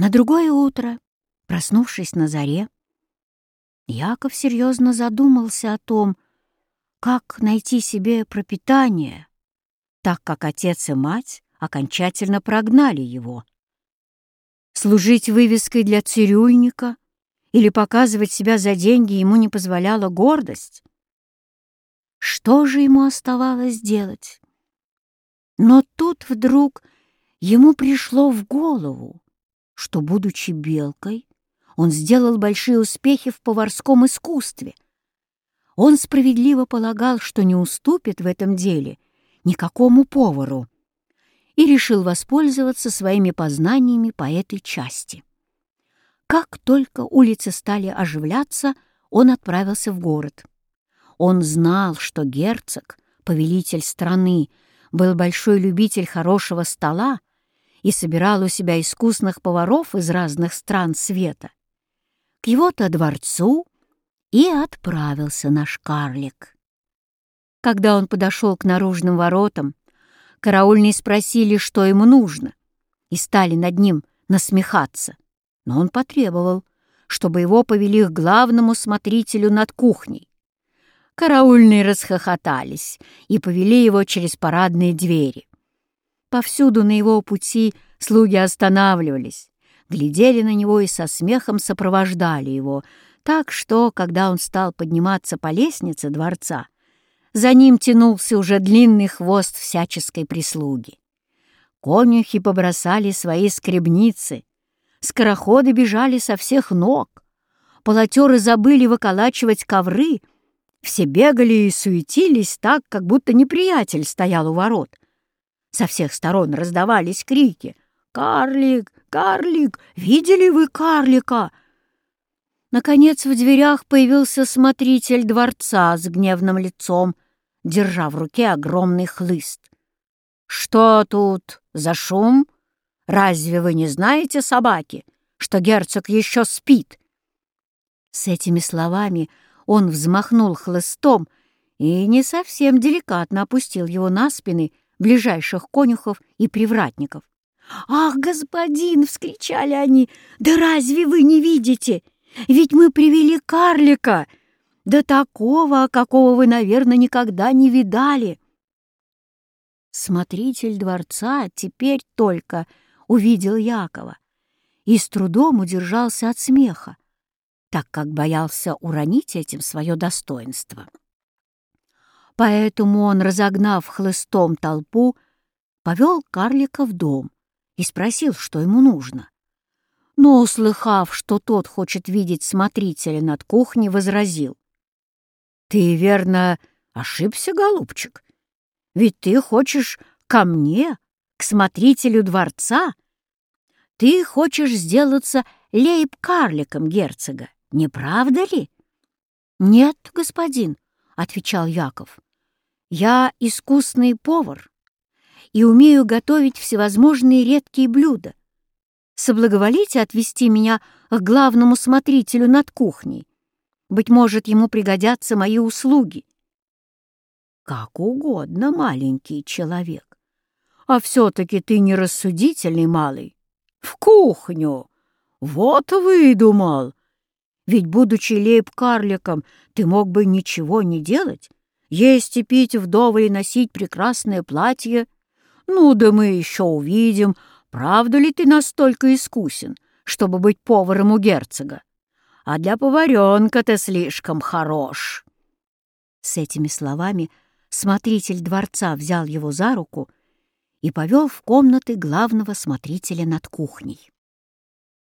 На другое утро, проснувшись на заре, Яков серьезно задумался о том, как найти себе пропитание, так как отец и мать окончательно прогнали его. Служить вывеской для цирюльника или показывать себя за деньги ему не позволяла гордость. Что же ему оставалось делать? Но тут вдруг ему пришло в голову, что, будучи белкой, он сделал большие успехи в поварском искусстве. Он справедливо полагал, что не уступит в этом деле никакому повару, и решил воспользоваться своими познаниями по этой части. Как только улицы стали оживляться, он отправился в город. Он знал, что герцог, повелитель страны, был большой любитель хорошего стола и собирал у себя искусных поваров из разных стран света. К его-то дворцу и отправился наш карлик. Когда он подошел к наружным воротам, караульные спросили, что ему нужно, и стали над ним насмехаться. Но он потребовал, чтобы его повели к главному смотрителю над кухней. Караульные расхохотались и повели его через парадные двери. Повсюду на его пути слуги останавливались, глядели на него и со смехом сопровождали его, так что, когда он стал подниматься по лестнице дворца, за ним тянулся уже длинный хвост всяческой прислуги. Конюхи побросали свои скребницы, скороходы бежали со всех ног, полотеры забыли выколачивать ковры, все бегали и суетились так, как будто неприятель стоял у ворот. Со всех сторон раздавались крики «Карлик! Карлик! Видели вы карлика?» Наконец в дверях появился смотритель дворца с гневным лицом, держа в руке огромный хлыст. «Что тут за шум? Разве вы не знаете, собаки, что герцог еще спит?» С этими словами он взмахнул хлыстом и не совсем деликатно опустил его на спины ближайших конюхов и привратников. «Ах, господин!» — вскричали они. «Да разве вы не видите? Ведь мы привели карлика! Да такого, какого вы, наверное, никогда не видали!» Смотритель дворца теперь только увидел Якова и с трудом удержался от смеха, так как боялся уронить этим свое достоинство. Поэтому он, разогнав хлыстом толпу, повел карлика в дом и спросил, что ему нужно но, услыхав, что тот хочет видеть смотрителя над кухней, возразил. «Ты, верно, ошибся, голубчик? Ведь ты хочешь ко мне, к смотрителю дворца? Ты хочешь сделаться лейб-карликом герцога, не правда ли?» «Нет, господин», — отвечал Яков. «Я искусный повар и умею готовить всевозможные редкие блюда соблаговолите отвести меня к главному смотрителю над кухней. Быть может, ему пригодятся мои услуги. Как угодно, маленький человек. А все-таки ты не рассудительный малый. В кухню! Вот выдумал! Ведь, будучи лейб-карликом, ты мог бы ничего не делать, есть и пить вдоволь и носить прекрасное платье. Ну да мы еще увидим, правда ли ты настолько искусен, чтобы быть поваром у герцога? А для поваренка ты слишком хорош». С этими словами смотритель дворца взял его за руку и повел в комнаты главного смотрителя над кухней.